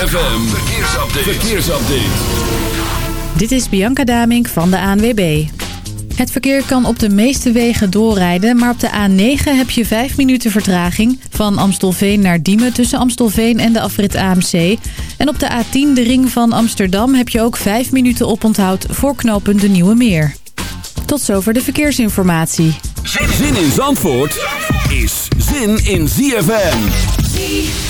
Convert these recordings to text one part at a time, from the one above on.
ZFM, verkeersupdate. verkeersupdate. Dit is Bianca Damink van de ANWB. Het verkeer kan op de meeste wegen doorrijden, maar op de A9 heb je 5 minuten vertraging. Van Amstelveen naar Diemen tussen Amstelveen en de afrit AMC. En op de A10, de ring van Amsterdam, heb je ook 5 minuten oponthoud voor knooppunt de Nieuwe Meer. Tot zover de verkeersinformatie. Zin in Zandvoort is zin in ZFM.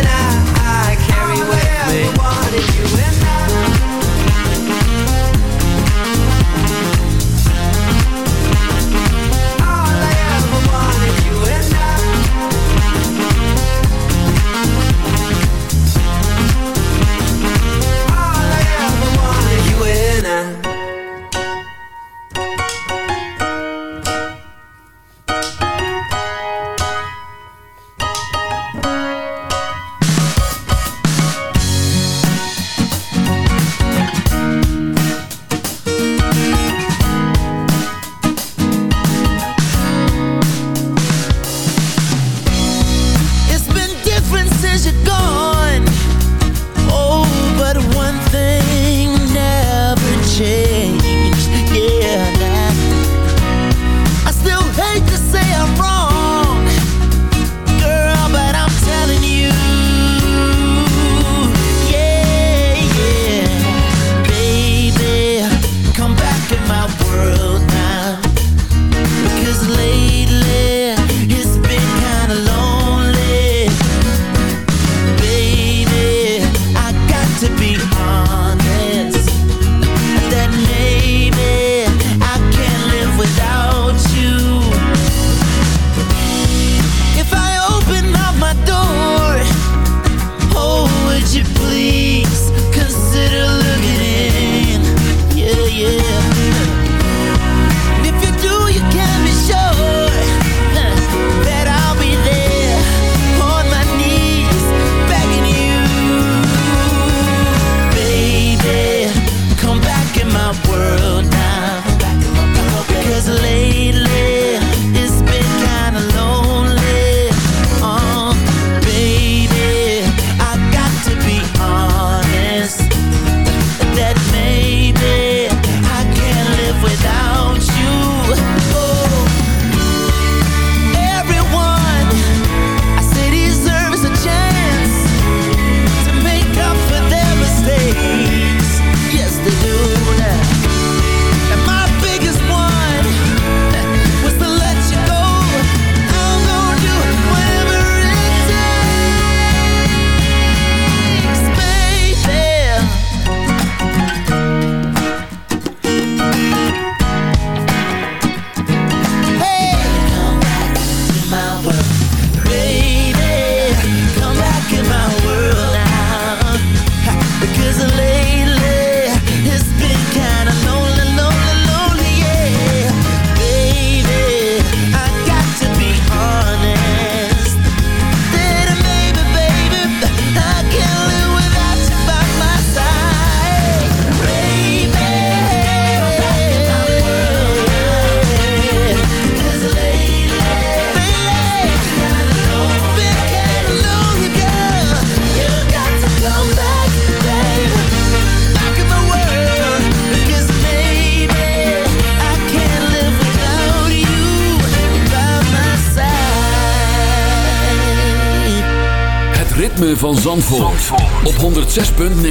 106.9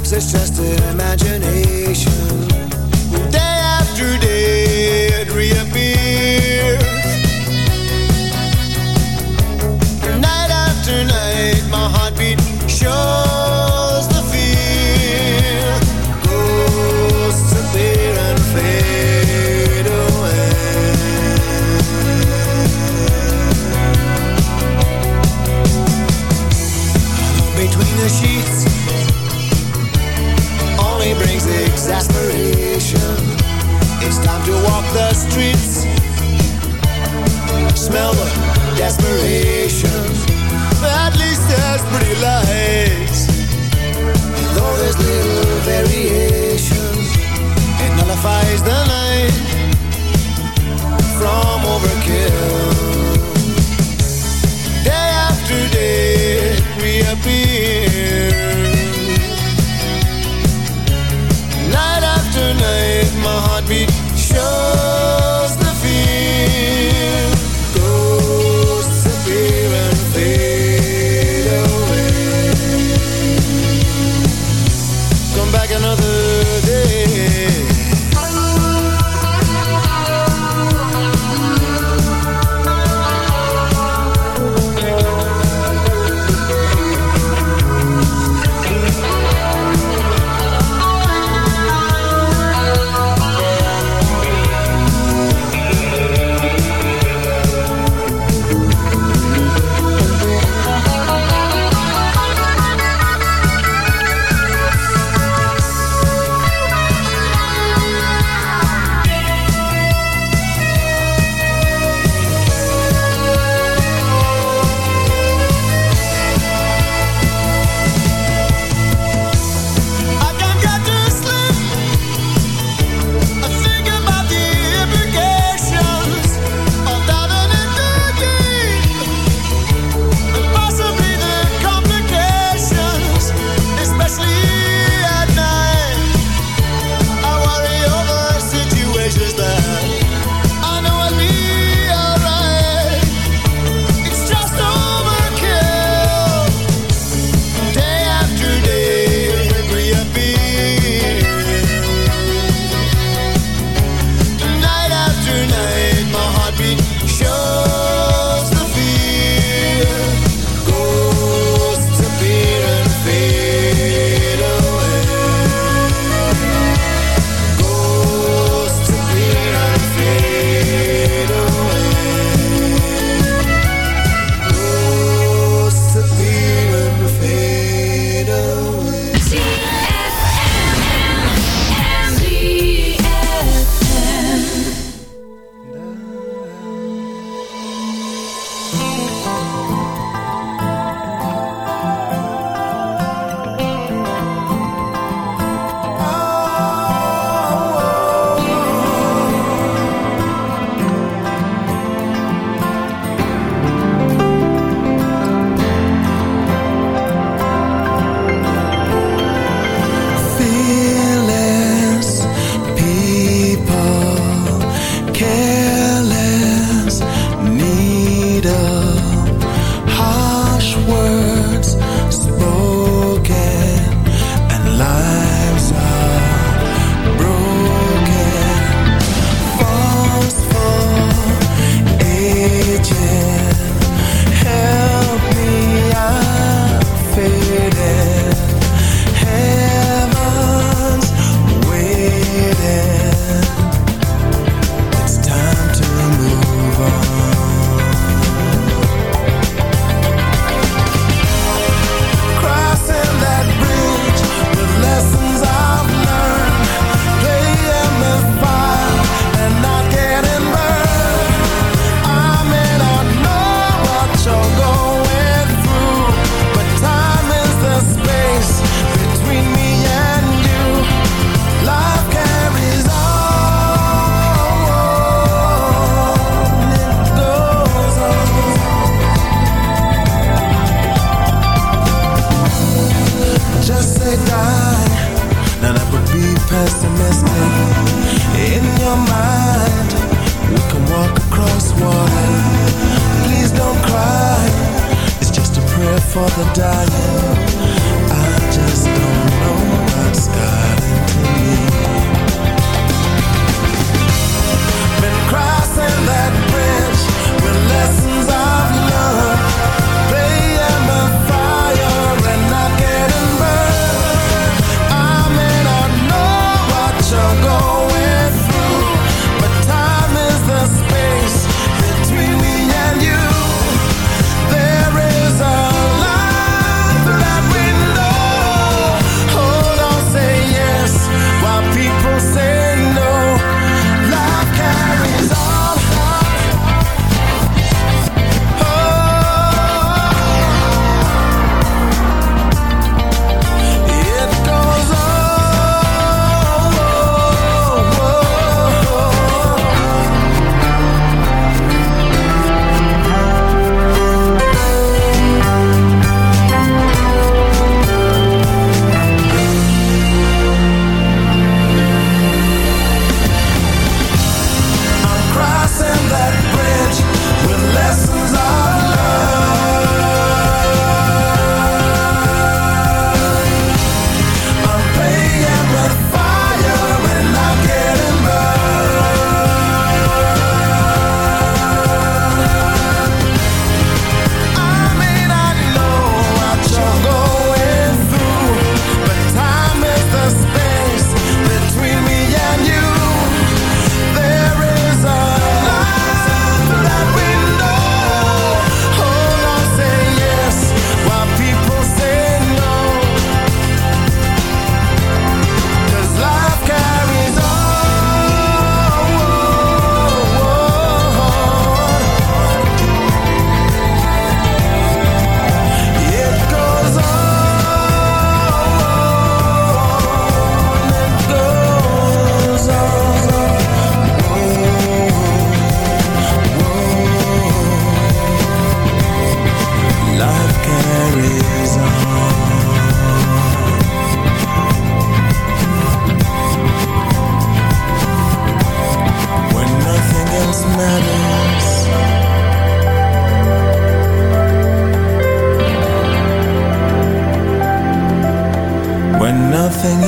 Perhaps it's just an imagination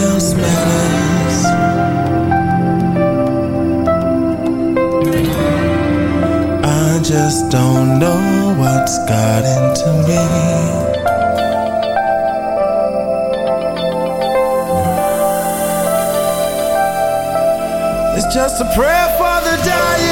else matters. I just don't know what's got into me. It's just a prayer for the dying,